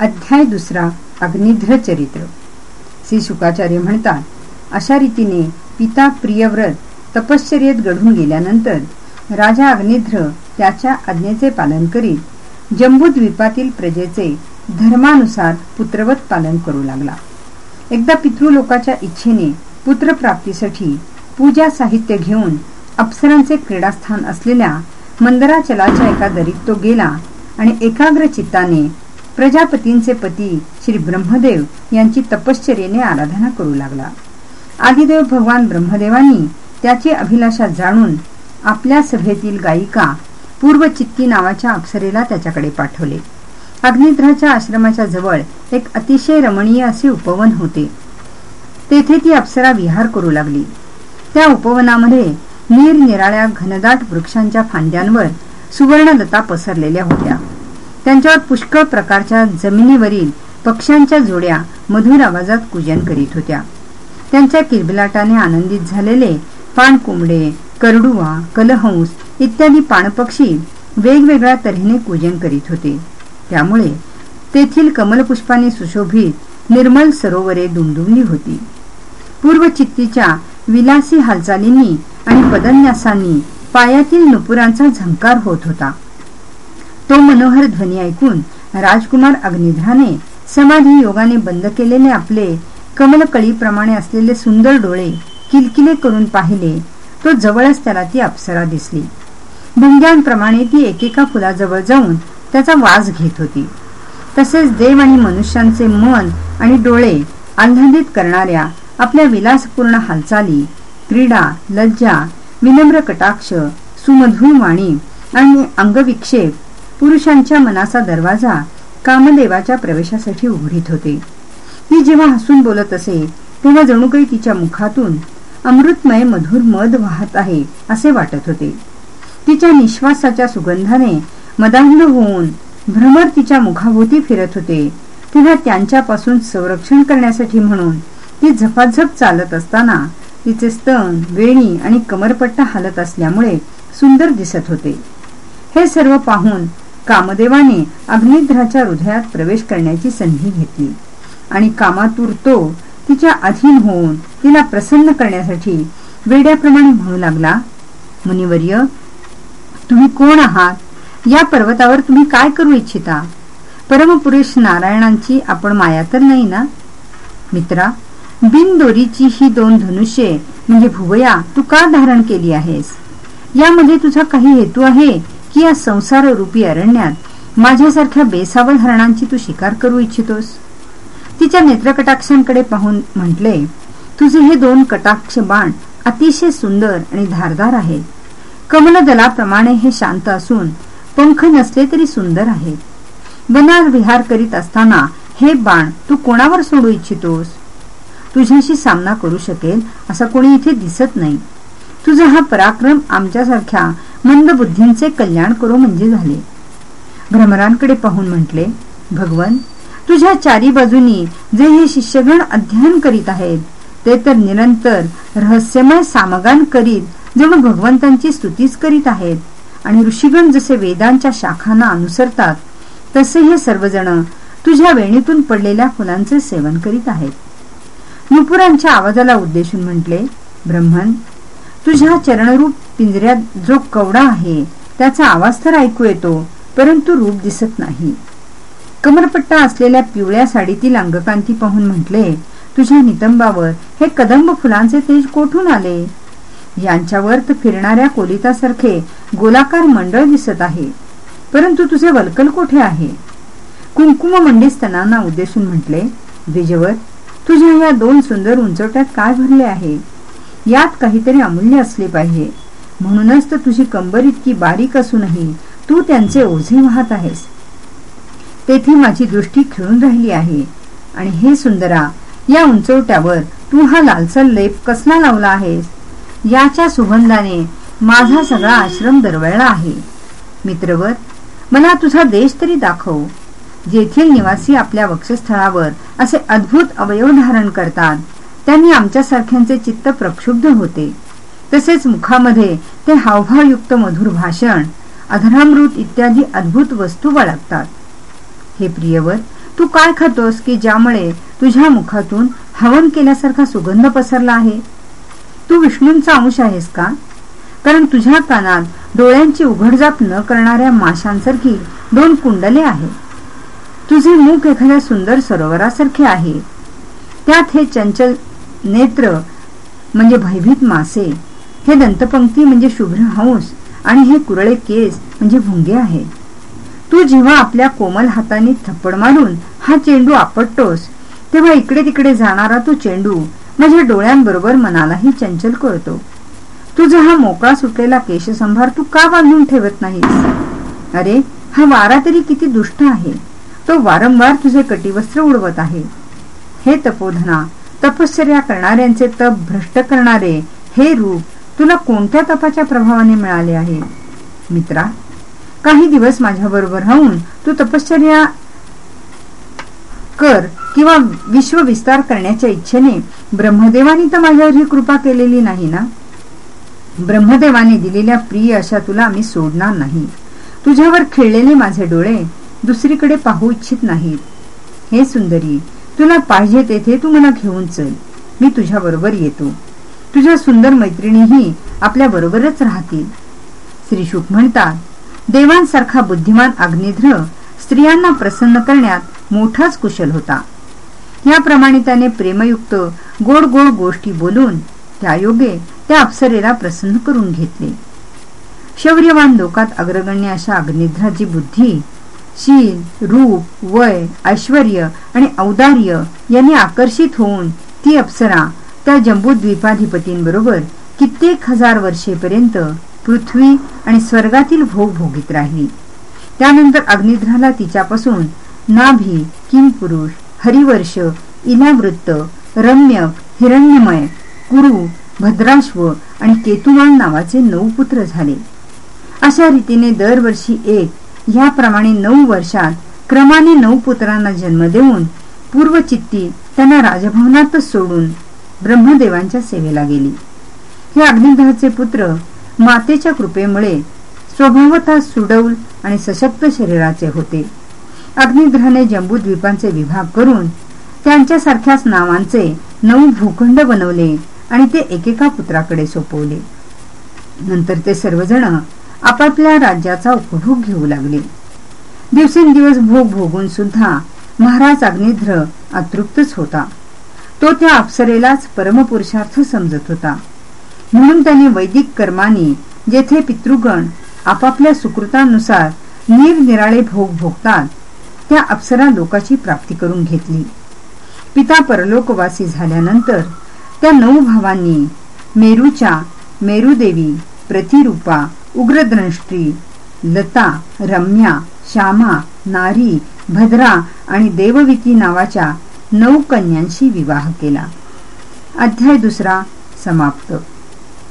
अध्याय दुसरा अग्निध्र चरित्र. श्री शुकाचार्य म्हणतात अशा रीतीने पिता प्रियव्रत तपश्चर्येत घडून गेल्यानंतर राजा अग्निध्र त्याच्या आज्ञेचे पालन करीत जम्बूद्वीपातील प्रजेचे धर्मानुसार पुत्रवत पालन करू लागला. एकदा पितृलोकाच्या इच्छेने पुत्रप्राप्तीसाठी पूजा साहित्य घेऊन अप्सरांचे क्रीडास्थान असलेल्या मंदराचलाच्या एका दरीत तो गेला आणि एकाग्र चित्ताने प्रजापतींचे पती श्री ब्रह्मदेव यांची तपश्चर्येने आराधना करू लागला. आदिदेव भगवान ब्रह्मदेवांनी त्याची अभिलाषा जाणून आपल्या सभेतील गायिका पूर्वचित्ती नावाच्या अप्सरेला त्याच्याकडे पाठवले. अग्निद्राच्या आश्रमाच्या जवळ एक अतिशय रमणीय असे उपवन होते. तेथे ती अप्सरा विहार करू लागली. त्या उपवनामध्ये निरनिराळ्या घनदाट वृक्षांच्या फांद्यांवर सुवर्णलता पसरलेल्या होत्या. त्यांच्यावर पुष्कळ प्रकारच्या जमिनीवरील पक्ष्यांच्या जोड्या मधुर आवाजात कुजन करीत होत्या. त्यांच्या किरबिलाटाने आनंदित झालेले पाणकोंबडे करडुवा कलहंस इत्यादी पाणपक्षी वेगवेगळ्या तऱ्हेने कुजन करीत होते. त्यामुळे तेथील कमलपुष्पाने सुशोभित निर्मल सरोवरे दुमदुमली होती. पूर्वचित्तीच्या विलासी हालचालींनी आणि पदन्यासांनी पायातील नुपुरांचा झंकार होत होता. तो मनोहर ध्वनी ऐकून राजकुमार अग्निध्राने समाधी योगाने बंद केलेले आपले कमलकळीप्रमाणे असलेले सुंदर डोळे किलकिले करून पाहिले तो जवळच त्याला ती अप्सरा दिसली. भुंग्यांप्रमाणे ती एकेका फुलाजवळ जाऊन त्याचा वास घेत होती. तसेच देव आणि मनुष्यांचे मन आणि डोळे आल्हादित करणाऱ्या आपल्या विलासपूर्ण हालचाली क्रीडा लज्जा विनम्र कटाक्ष सुमधुर वाणी आणि अंगविक्षेप पुरुषांच्या मनाचा दरवाजा कामदेवाच्या प्रवेशासाठी उघडीत होते. ती जेव्हा हसून बोलत असे तेव्हा जणू काही तिच्या मुखातून अमृतमय मधुर मध वाहत आहे असे वाटत होते. तिच्या निश्वासाच्या सुगंधाने मदांध होऊन भ्रमर तिच्या मुखाभोवती फिरत होते. तेव्हा त्यांच्यापासून संरक्षण करण्यासाठी म्हणून ती झपाझप चालत असताना तिचे स्तन वेणी आणि कमरपट्टा हालत असल्यामुळे सुंदर दिसत होते. हे सर्व पाहून कामदेवाने अग्निद्राच्या हृदयात प्रवेश करण्याची संधी घेतली. आणि कामातूर तो तिच्या अधीन होऊन तिला प्रसन्न करण्यासाठी वेड्याप्रमाणे म्हणू लागला मुनिवर्य तुम्ही कोण आहात? या पर्वतावर तुम्ही काय करू इच्छिता? परमपुरुष नारायणांची आपण माया तर नाही ना? मित्रा बिनदोरीची ही दोन धनुष्ये म्हणजे भुवया तू का धारण केली आहेस? यामध्ये तुझा काही हेतू आहे? की या संसार रूपी अरण्यात माझ्यासारख्या बेसावळ हरणांची तू शिकार करू इच्छितोस? तिच्या नेत्रकटाक्षांकडे पाहून म्हटले तुझे हे दोन कटाक्ष बाण अतिशय सुंदर आणि धारदार आहेत. कमलदलाप्रमाणे हे शांत असून पंख नसले तरी सुंदर आहेत. वनात विहार करीत असताना हे बाण तू कोणावर सोडू इच्छितोस? तुझ्याशी सामना करू शकेल असा कोणी इथे दिसत नाही. तुझा हा पराक्रम आमच्यासारख्या मंद बुद्धींचे कल्याण करो म्हणजे झाले. भ्रमरांकडे पाहून म्हटले भगवन तुझ्या चारी बाजूनी जे हे शिष्यगण अध्ययन करीत आहेत ते तर निरंतर रहस्यमय सामगान करीत जणू भगवंतांची स्तुतीच करीत आहेत आणि ऋषीगण जसे वेदांच्या शाखांना अनुसरतात तसे हे सर्वजण तुझ्या वेणीतून पडलेल्या फुलांचे सेवन करीत आहेत. नुपुरांच्या आवाजाला उद्देशून म्हटले ब्रह्मन तुझ्या चरणरूप पिंजऱ्यात जो कवडा आहे त्याचा आवाज तर ऐकू येतो परंतु रूप दिसत नाही. कमरपट्टा असलेल्या पिवळ्या साडीतील अंगकांती पाहून म्हटले तुझ्या नितंबावर हे कदंब फुलांचे तेज कोठून आले? यांच्यावर फिरणाऱ्या कोलितासारखे गोलाकार मंडळ दिसत आहे. परंतु तुझे वलकल कोठे आहे? कुंकुम मंडी स्तनांना उद्देशून म्हटले विजवत तुझ्या या दोन सुंदर उंचवट्यात काय भरले आहे? यात काहीतरी अमूल्य असले पाहिजे. म्हणूनच तर तुझी कंबर इतकी बारीक असूनही तू त्यांचे ओझे वाहत आहेस. तेथे माझी दृष्टी खिळून राहिली आहे. आणि हे सुंदरा या उंचवट्यावर तू हा लालसर लेप कसला लावला आहेस? याच्या सुगंधाने माझा सगळा आश्रम दरवळला आहे. मित्रवर मला तुझा देश तरी दाखव. जेथील निवासी आपल्या वक्षस्थळावर असे अद्भुत अवयव धारण करतात. त्यांनी आमच्यासारख्यांचे चित्त प्रक्षुब्ध होते. तसेच मुखामध्ये ते हावभावयुक्त मधुर भाषण अधरामृत इत्यादी अद्भुत वस्तू बाळगतात. हे प्रियवर तू काय खातोस की ज्यामुळे तुझ्या मुखातून हवन केल्यासारखा सुगंध पसरला आहे? तू विष्णूंचा अंश आहेस का? कारण तुझ्या कानात डोळ्यांची उघडजाप न करणाऱ्या माशांसारखी दोन कुंडले आहेत. तुझे मुख एखाद्या सुंदर सरोवरासारखे आहे. त्यात हे चंचल नेत्र म्हणजे भयभीत मासे हे दंतपंक्ती म्हणजे शुभ्र हंस आणि हे कुरळे केस म्हणजे भुंगे आहे. तू जेव्हा आपल्या कोमल हाताने थप्पड मारून हा चेंडू आपटतोस तेव्हा इकडे तिकडे जाणारा तो चेंडू माझ्या डोळ्यांबरोबर मनालाही चंचल करतो. तुझा हा मोकळा सुटलेला केशसंभार तू का बांधून ठेवत नाहीस? अरे हा वारा तरी किती दुष्ट आहे. तो वारंवार तुझे कटिवस्त्र उडवत आहे. हे तपोधना तपश्चर्या करणाऱ्यांचे तप भ्रष्ट करणारे हे रूप तुला कोणत्या तपाच्या प्रभावाने मिळाले आहे? मित्रा काही दिवस माझ्या बरोबर राहून तू तपश्चर्या कर किंवा विश्व विस्तार करण्याच्या इच्छेने ब्रह्मदेवाने तर माझ्यावर ही कृपा केलेली नाही ना? ब्रह्मदेवाने दिलेल्या प्रिय अशा तुला मी सोडणार नाही. तुझ्यावर खेळलेले माझे डोळे दुसरीकडे पाहू इच्छित नाहीत. हे सुंदरी तुला पाहिजे तेथे तू मला घेऊन चल. मी तुझ्या बरोबर येतो. तुझ्या सुंदर मैत्रिणीही आपल्या बरोबरच राहतील. श्री शुक म्हणतात देवांसारखा बुद्धिमान अग्निध्र स्त्रियांना प्रसन्न करण्यात मोठाच कुशल होता. याप्रमाणे त्याने प्रेमयुक्त गोड गोड गोष्टी बोलून त्यायोगे त्या अप्सरेला प्रसन्न करून घेतले. शौर्यवान लोकात अग्रगण्य अशा अग्निध्राची बुद्धी शील रूप वय ऐश्वर आणि औदार्य यांनी आकर्षित होऊन ती अप्सरा त्या जम्बूद्वीपाधिपतींबरोबर कित्येक हजार वर्षेपर्यंत पृथ्वी आणि स्वर्गातील भोग भोगीत राहिली. त्यानंतर अग्निध्राला तिच्यापासून नाभी किमपुरुष हरिवर्ष इलावृत्त रम्यक हिरण्यमय कुरु भद्राश्व आणि केतुमान नावाचे नऊ पुत्र झाले. अशा रीतीने दरवर्षी एक याप्रमाणे नऊ वर्षात क्रमाने नऊ पुत्रांना जन्म देऊन पूर्वचित्ती त्यांना राजभवनातच सोडून ब्रह्मदेवांच्या सेवेला गेली. हे अग्निदहाचे पुत्र मातेच्या कृपेमुळे स्वभावतः सुडौल आणि सशक्त शरीराचे होते. अग्निग्रहाने जम्बूद्वीपांचे विभाग करून त्यांच्यासारख्याच नावांचे नऊ भूखंड बनवले आणि ते एकेका पुत्राकडे सोपवले. नंतर ते सर्वजण आपापल्या राज्याचा उपभोग घेऊ लागले. दिवसेंदिवस भोग भोगून सुद्धा महाराज अग्निध्र अतृप्तच होता. तो त्या अप्सरेलाच परमपुरुषार्थ समजत होता. म्हणून त्याने वैदिक कर्माने जेथे पितृगण आपापल्या सुकृतानुसार निरनिराळे भोग भोगतात त्या अप्सरा लोकाची प्राप्ती करून घेतली. पिता परलोकवासी झाल्यानंतर त्या नऊ भावांनी मेरूच्या मेरुदेवी प्रतिरूपा उग्रद्रष्टी लता रम्या श्यामा नारी भद्रा आणि देवविती नावाच्या नऊ कन्यांशी विवाह केला. अध्याय दुसरा समाप्त.